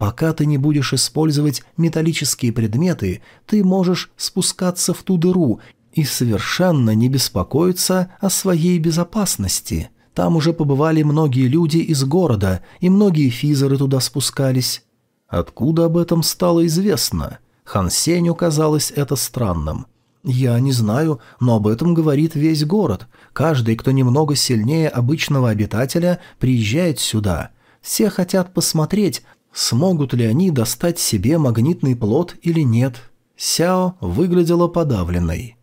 Пока ты не будешь использовать металлические предметы, ты можешь спускаться в ту дыру и совершенно не беспокоиться о своей безопасности. Там уже побывали многие люди из города, и многие физеры туда спускались. Откуда об этом стало известно? Хан Сенью казалось это странным. «Я не знаю, но об этом говорит весь город. Каждый, кто немного сильнее обычного обитателя, приезжает сюда. Все хотят посмотреть, смогут ли они достать себе магнитный плод или нет». Сяо выглядела подавленной.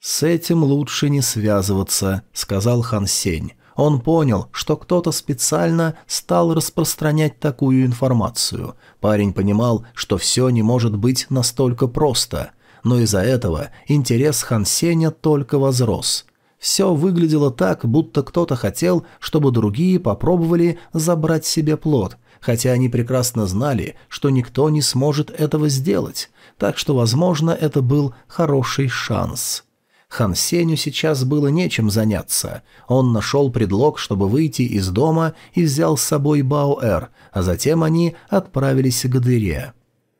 «С этим лучше не связываться», — сказал Хан Сень. Он понял, что кто-то специально стал распространять такую информацию. Парень понимал, что все не может быть настолько просто. Но из-за этого интерес Хан Сеня только возрос. Все выглядело так, будто кто-то хотел, чтобы другие попробовали забрать себе плод, хотя они прекрасно знали, что никто не сможет этого сделать. Так что, возможно, это был хороший шанс. Хан Сеню сейчас было нечем заняться. Он нашел предлог, чтобы выйти из дома и взял с собой Баоэр, а затем они отправились к дыре.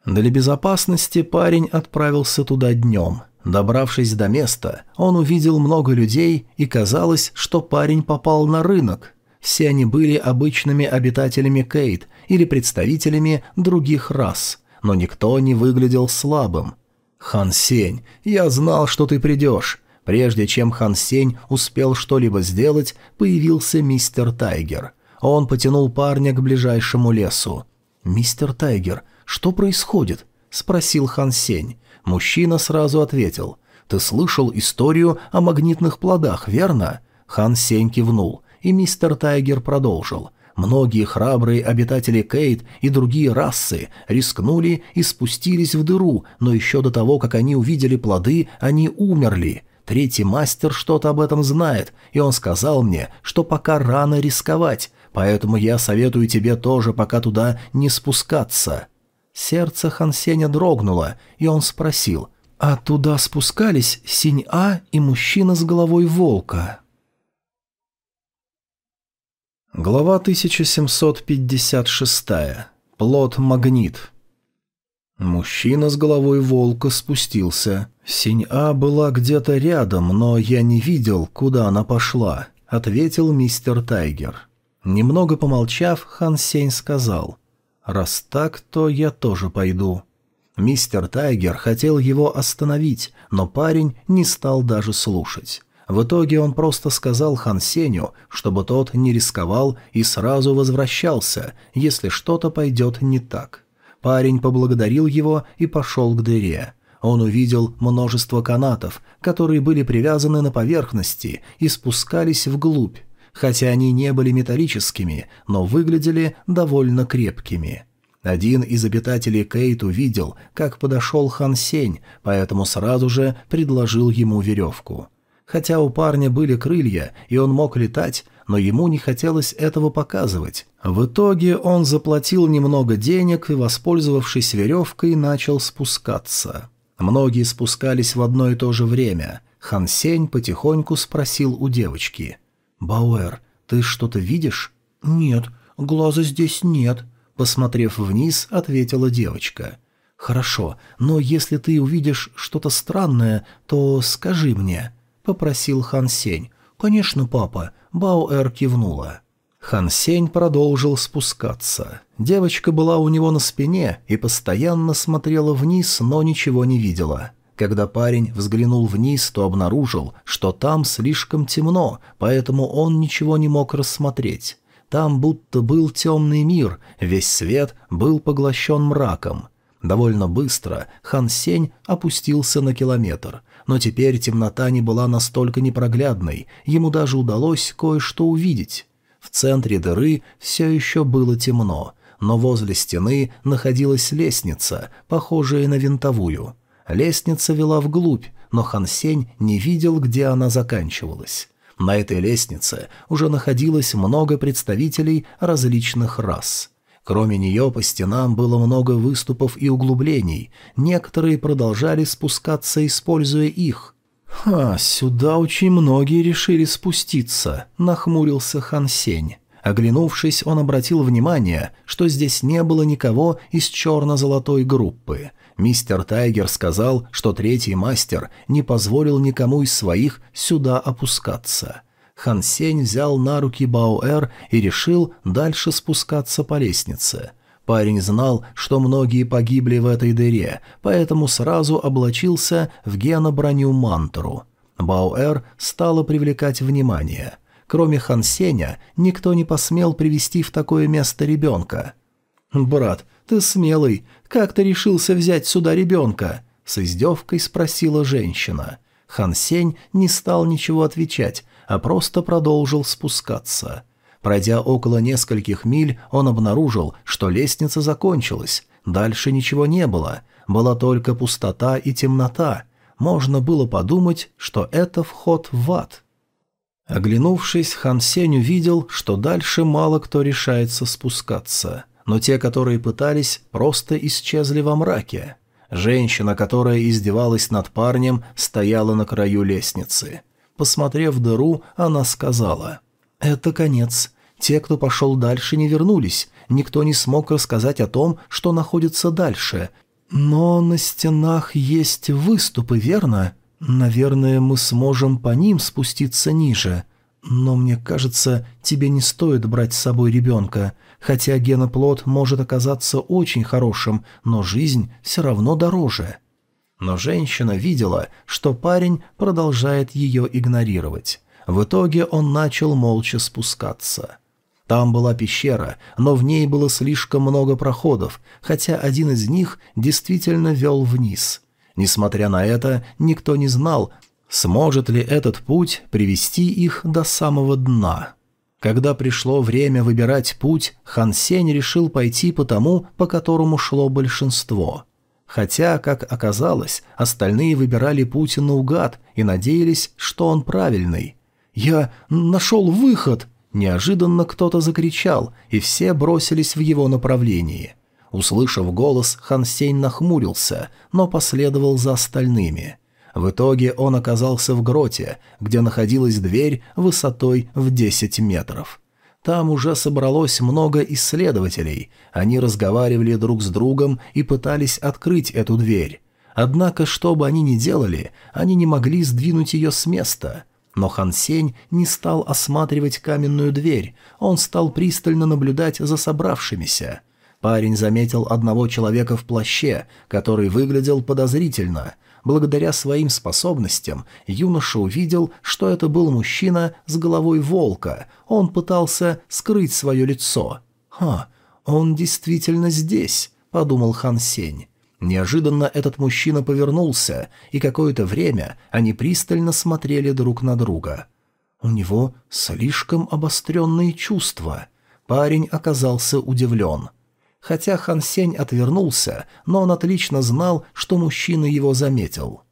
Для безопасности парень отправился туда днем. Добравшись до места, он увидел много людей, и казалось, что парень попал на рынок. Все они были обычными обитателями Кейт или представителями других рас, но никто не выглядел слабым. «Хан Сень, я знал, что ты придешь. Прежде чем Хан Сень успел что-либо сделать, появился мистер Тайгер. Он потянул парня к ближайшему лесу. «Мистер Тайгер, что происходит?» – спросил Хан Сень. Мужчина сразу ответил. «Ты слышал историю о магнитных плодах, верно?» Хан Сень кивнул, и мистер Тайгер продолжил. Многие храбрые обитатели Кейт и другие расы рискнули и спустились в дыру, но еще до того, как они увидели плоды, они умерли. Третий мастер что-то об этом знает, и он сказал мне, что пока рано рисковать, поэтому я советую тебе тоже пока туда не спускаться». Сердце Хансеня дрогнуло, и он спросил, «А туда спускались Синь-А и мужчина с головой волка?» Глава 1756. Плод-магнит. Мужчина с головой волка спустился. Синь-А была где-то рядом, но я не видел, куда она пошла, ответил мистер Тайгер. Немного помолчав, Хан Сень сказал, «Раз так, то я тоже пойду». Мистер Тайгер хотел его остановить, но парень не стал даже слушать. В итоге он просто сказал Хан Сеню, чтобы тот не рисковал и сразу возвращался, если что-то пойдет не так. Парень поблагодарил его и пошел к дыре. Он увидел множество канатов, которые были привязаны на поверхности и спускались вглубь, хотя они не были металлическими, но выглядели довольно крепкими. Один из обитателей Кейт увидел, как подошел Хан Сень, поэтому сразу же предложил ему веревку. Хотя у парня были крылья, и он мог летать, но ему не хотелось этого показывать. В итоге он заплатил немного денег и, воспользовавшись веревкой, начал спускаться. Многие спускались в одно и то же время. Хан Сень потихоньку спросил у девочки. «Бауэр, ты что-то видишь?» «Нет, глаза здесь нет», — посмотрев вниз, ответила девочка. «Хорошо, но если ты увидишь что-то странное, то скажи мне», — попросил Хан Сень. «Конечно, папа», — Баоэр кивнула. Хан Сень продолжил спускаться. Девочка была у него на спине и постоянно смотрела вниз, но ничего не видела. Когда парень взглянул вниз, то обнаружил, что там слишком темно, поэтому он ничего не мог рассмотреть. Там будто был темный мир, весь свет был поглощен мраком. Довольно быстро Хан Сень опустился на километр, но теперь темнота не была настолько непроглядной, ему даже удалось кое-что увидеть. В центре дыры все еще было темно, но возле стены находилась лестница, похожая на винтовую. Лестница вела вглубь, но Хансень не видел, где она заканчивалась. На этой лестнице уже находилось много представителей различных рас. Кроме нее по стенам было много выступов и углублений, некоторые продолжали спускаться, используя их. «Ха, сюда очень многие решили спуститься», — нахмурился Хан Сень. Оглянувшись, он обратил внимание, что здесь не было никого из черно-золотой группы. Мистер Тайгер сказал, что третий мастер не позволил никому из своих сюда опускаться. Хан Сень взял на руки Баоэр и решил дальше спускаться по лестнице. Парень знал, что многие погибли в этой дыре, поэтому сразу облачился в геноброню мантру. Баоэр стала привлекать внимание. Кроме Хан Сеня, никто не посмел привести в такое место ребенка. «Брат, ты смелый. Как ты решился взять сюда ребенка?» — с издевкой спросила женщина. Хан Сень не стал ничего отвечать, а просто продолжил спускаться. Пройдя около нескольких миль, он обнаружил, что лестница закончилась. Дальше ничего не было. Была только пустота и темнота. Можно было подумать, что это вход в ад. Оглянувшись, Хан Сень увидел, что дальше мало кто решается спускаться. Но те, которые пытались, просто исчезли во мраке. Женщина, которая издевалась над парнем, стояла на краю лестницы. Посмотрев дыру, она сказала, «Это конец. Те, кто пошел дальше, не вернулись. Никто не смог рассказать о том, что находится дальше. Но на стенах есть выступы, верно? Наверное, мы сможем по ним спуститься ниже. Но мне кажется, тебе не стоит брать с собой ребенка. Хотя геноплод может оказаться очень хорошим, но жизнь все равно дороже». Но женщина видела, что парень продолжает ее игнорировать. В итоге он начал молча спускаться. Там была пещера, но в ней было слишком много проходов, хотя один из них действительно вел вниз. Несмотря на это, никто не знал, сможет ли этот путь привести их до самого дна. Когда пришло время выбирать путь, Хан Сень решил пойти по тому, по которому шло большинство – Хотя, как оказалось, остальные выбирали путь наугад и надеялись, что он правильный. «Я нашел выход!» Неожиданно кто-то закричал, и все бросились в его направлении. Услышав голос, Хан нахмурился, но последовал за остальными. В итоге он оказался в гроте, где находилась дверь высотой в 10 метров. Там уже собралось много исследователей. Они разговаривали друг с другом и пытались открыть эту дверь. Однако, что бы они ни делали, они не могли сдвинуть ее с места. Но Хан Сень не стал осматривать каменную дверь, он стал пристально наблюдать за собравшимися. Парень заметил одного человека в плаще, который выглядел подозрительно. Благодаря своим способностям юноша увидел, что это был мужчина с головой волка. Он пытался скрыть свое лицо. «Ха, он действительно здесь», — подумал Хан Сень. Неожиданно этот мужчина повернулся, и какое-то время они пристально смотрели друг на друга. У него слишком обостренные чувства. Парень оказался удивлен — Хотя Хан Сень отвернулся, но он отлично знал, что мужчина его заметил.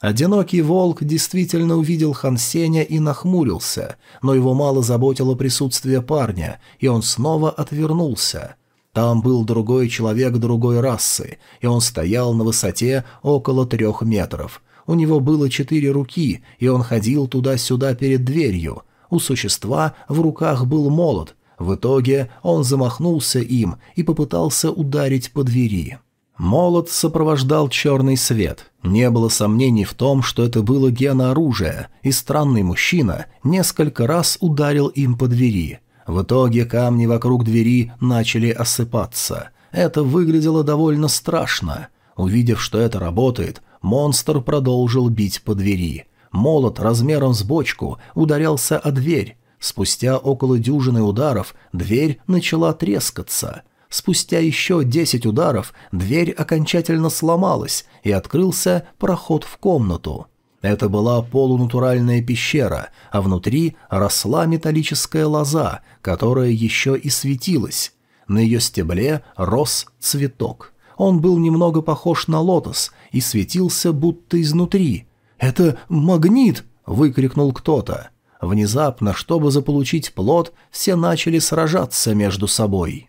Одинокий волк действительно увидел Хан Сеня и нахмурился, но его мало заботило присутствие парня, и он снова отвернулся. Там был другой человек другой расы, и он стоял на высоте около трех метров. У него было четыре руки, и он ходил туда-сюда перед дверью. У существа в руках был молот, в итоге он замахнулся им и попытался ударить по двери. Молот сопровождал черный свет. Не было сомнений в том, что это было генооружие, и странный мужчина несколько раз ударил им по двери. В итоге камни вокруг двери начали осыпаться. Это выглядело довольно страшно. Увидев, что это работает, монстр продолжил бить по двери. Молот размером с бочку ударялся о дверь, Спустя около дюжины ударов дверь начала трескаться. Спустя еще десять ударов дверь окончательно сломалась, и открылся проход в комнату. Это была полунатуральная пещера, а внутри росла металлическая лоза, которая еще и светилась. На ее стебле рос цветок. Он был немного похож на лотос и светился будто изнутри. «Это магнит!» — выкрикнул кто-то. Внезапно, чтобы заполучить плод, все начали сражаться между собой.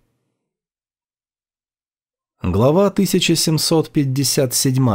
Глава 1757.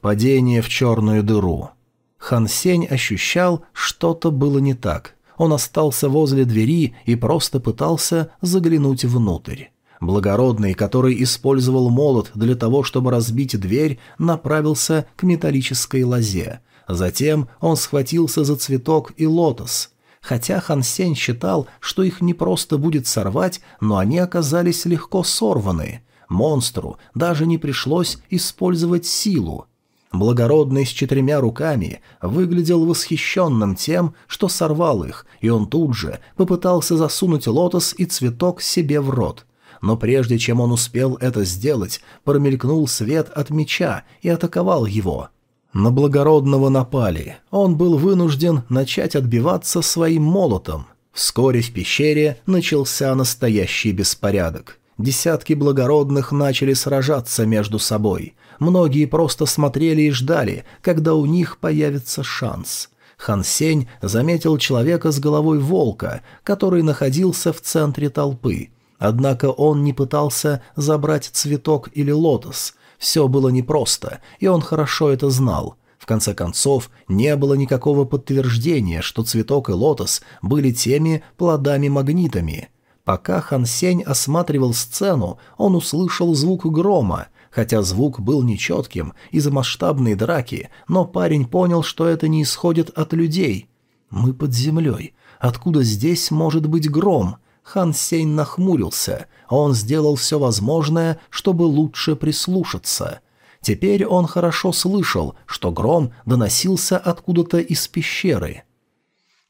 Падение в черную дыру. Хан Сень ощущал, что-то было не так. Он остался возле двери и просто пытался заглянуть внутрь. Благородный, который использовал молот для того, чтобы разбить дверь, направился к металлической лозе. Затем он схватился за цветок и лотос. Хотя Хан Сень считал, что их не просто будет сорвать, но они оказались легко сорваны. Монстру даже не пришлось использовать силу. Благородный с четырьмя руками выглядел восхищенным тем, что сорвал их, и он тут же попытался засунуть лотос и цветок себе в рот. Но прежде чем он успел это сделать, промелькнул свет от меча и атаковал его – На благородного напали. Он был вынужден начать отбиваться своим молотом. Вскоре в пещере начался настоящий беспорядок. Десятки благородных начали сражаться между собой. Многие просто смотрели и ждали, когда у них появится шанс. Хан Сень заметил человека с головой волка, который находился в центре толпы. Однако он не пытался забрать цветок или лотос. Все было непросто, и он хорошо это знал. В конце концов, не было никакого подтверждения, что цветок и лотос были теми плодами-магнитами – Пока Хан Сень осматривал сцену, он услышал звук грома, хотя звук был нечетким из-за масштабной драки, но парень понял, что это не исходит от людей. «Мы под землей. Откуда здесь может быть гром?» Хан Сень нахмурился, он сделал все возможное, чтобы лучше прислушаться. Теперь он хорошо слышал, что гром доносился откуда-то из пещеры –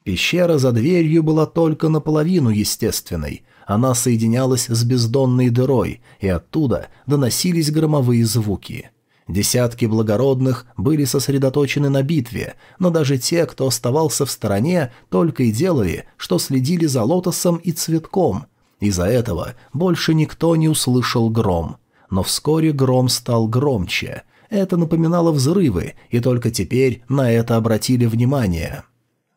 Пещера за дверью была только наполовину естественной. Она соединялась с бездонной дырой, и оттуда доносились громовые звуки. Десятки благородных были сосредоточены на битве, но даже те, кто оставался в стороне, только и делали, что следили за лотосом и цветком. Из-за этого больше никто не услышал гром. Но вскоре гром стал громче. Это напоминало взрывы, и только теперь на это обратили внимание.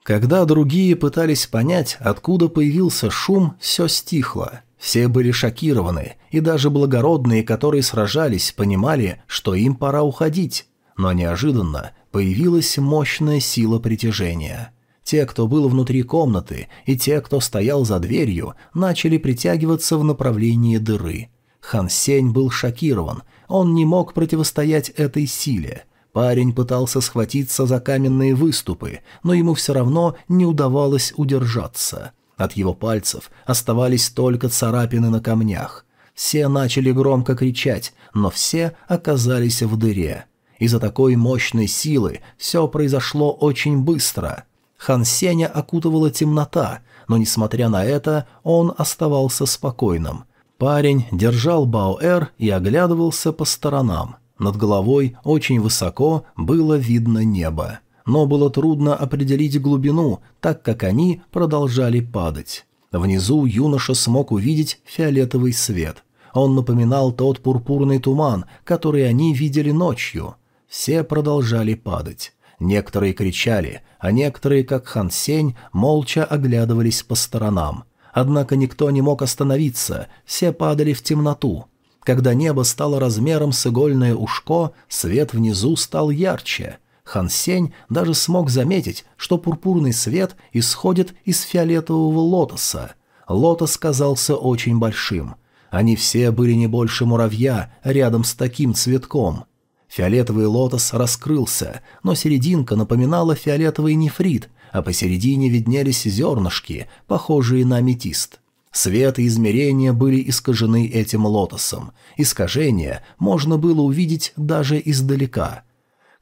Когда другие пытались понять, откуда появился шум, все стихло. Все были шокированы, и даже благородные, которые сражались, понимали, что им пора уходить. Но неожиданно появилась мощная сила притяжения. Те, кто был внутри комнаты, и те, кто стоял за дверью, начали притягиваться в направлении дыры. Хан Сень был шокирован, он не мог противостоять этой силе – Парень пытался схватиться за каменные выступы, но ему все равно не удавалось удержаться. От его пальцев оставались только царапины на камнях. Все начали громко кричать, но все оказались в дыре. Из-за такой мощной силы все произошло очень быстро. Хан Сеня окутывала темнота, но, несмотря на это, он оставался спокойным. Парень держал Баоэр и оглядывался по сторонам. Над головой очень высоко было видно небо. Но было трудно определить глубину, так как они продолжали падать. Внизу юноша смог увидеть фиолетовый свет. Он напоминал тот пурпурный туман, который они видели ночью. Все продолжали падать. Некоторые кричали, а некоторые, как Хан Сень, молча оглядывались по сторонам. Однако никто не мог остановиться, все падали в темноту. Когда небо стало размером с игольное ушко, свет внизу стал ярче. Хан Сень даже смог заметить, что пурпурный свет исходит из фиолетового лотоса. Лотос казался очень большим. Они все были не больше муравья рядом с таким цветком. Фиолетовый лотос раскрылся, но серединка напоминала фиолетовый нефрит, а посередине виднелись зернышки, похожие на аметист. Свет и измерения были искажены этим лотосом. Искажение можно было увидеть даже издалека.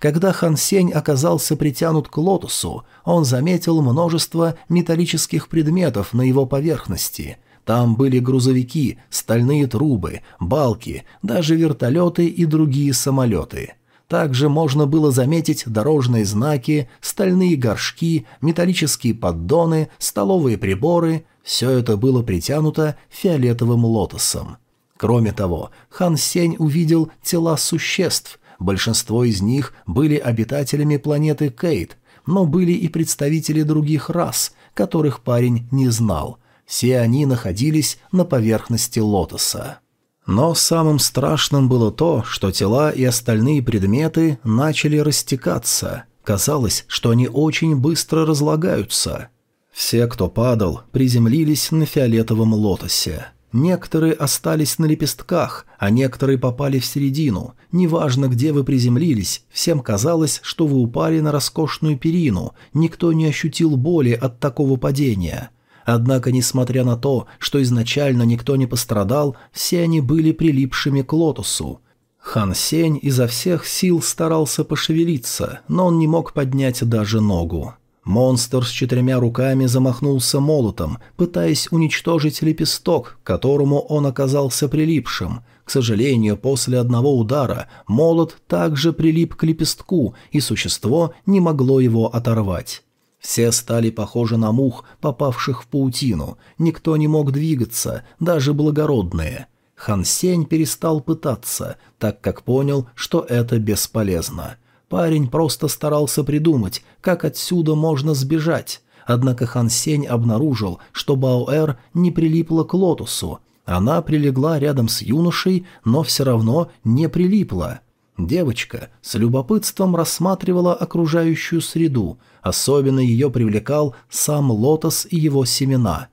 Когда Хан Сень оказался притянут к лотосу, он заметил множество металлических предметов на его поверхности. Там были грузовики, стальные трубы, балки, даже вертолеты и другие самолеты. Также можно было заметить дорожные знаки, стальные горшки, металлические поддоны, столовые приборы – все это было притянуто фиолетовым лотосом. Кроме того, Хан Сень увидел тела существ. Большинство из них были обитателями планеты Кейт, но были и представители других рас, которых парень не знал. Все они находились на поверхности лотоса. Но самым страшным было то, что тела и остальные предметы начали растекаться. Казалось, что они очень быстро разлагаются. Все, кто падал, приземлились на фиолетовом лотосе. Некоторые остались на лепестках, а некоторые попали в середину. Неважно, где вы приземлились, всем казалось, что вы упали на роскошную перину, никто не ощутил боли от такого падения. Однако, несмотря на то, что изначально никто не пострадал, все они были прилипшими к лотосу. Хан Сень изо всех сил старался пошевелиться, но он не мог поднять даже ногу. Монстр с четырьмя руками замахнулся молотом, пытаясь уничтожить лепесток, к которому он оказался прилипшим. К сожалению, после одного удара молот также прилип к лепестку, и существо не могло его оторвать. Все стали похожи на мух, попавших в паутину. Никто не мог двигаться, даже благородные. Хан Сень перестал пытаться, так как понял, что это бесполезно. Парень просто старался придумать, как отсюда можно сбежать. Однако Хан Сень обнаружил, что Баоэр не прилипла к лотосу. Она прилегла рядом с юношей, но все равно не прилипла. Девочка с любопытством рассматривала окружающую среду, особенно ее привлекал сам лотос и его семена.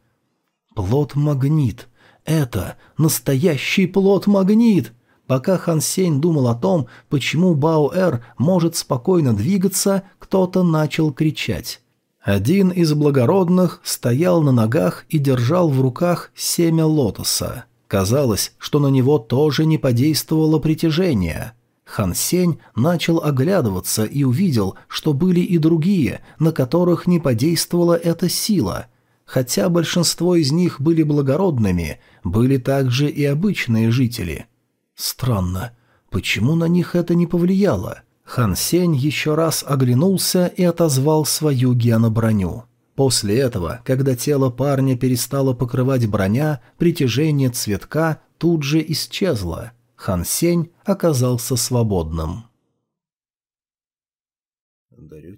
«Плод-магнит. Это настоящий плод-магнит!» Пока Хан Сень думал о том, почему Бао-Эр может спокойно двигаться, кто-то начал кричать. Один из благородных стоял на ногах и держал в руках семя лотоса. Казалось, что на него тоже не подействовало притяжение. Хан Сень начал оглядываться и увидел, что были и другие, на которых не подействовала эта сила. Хотя большинство из них были благородными, были также и обычные жители – Странно. Почему на них это не повлияло? Хан Сень еще раз оглянулся и отозвал свою геноброню. После этого, когда тело парня перестало покрывать броня, притяжение цветка тут же исчезло. Хан Сень оказался свободным.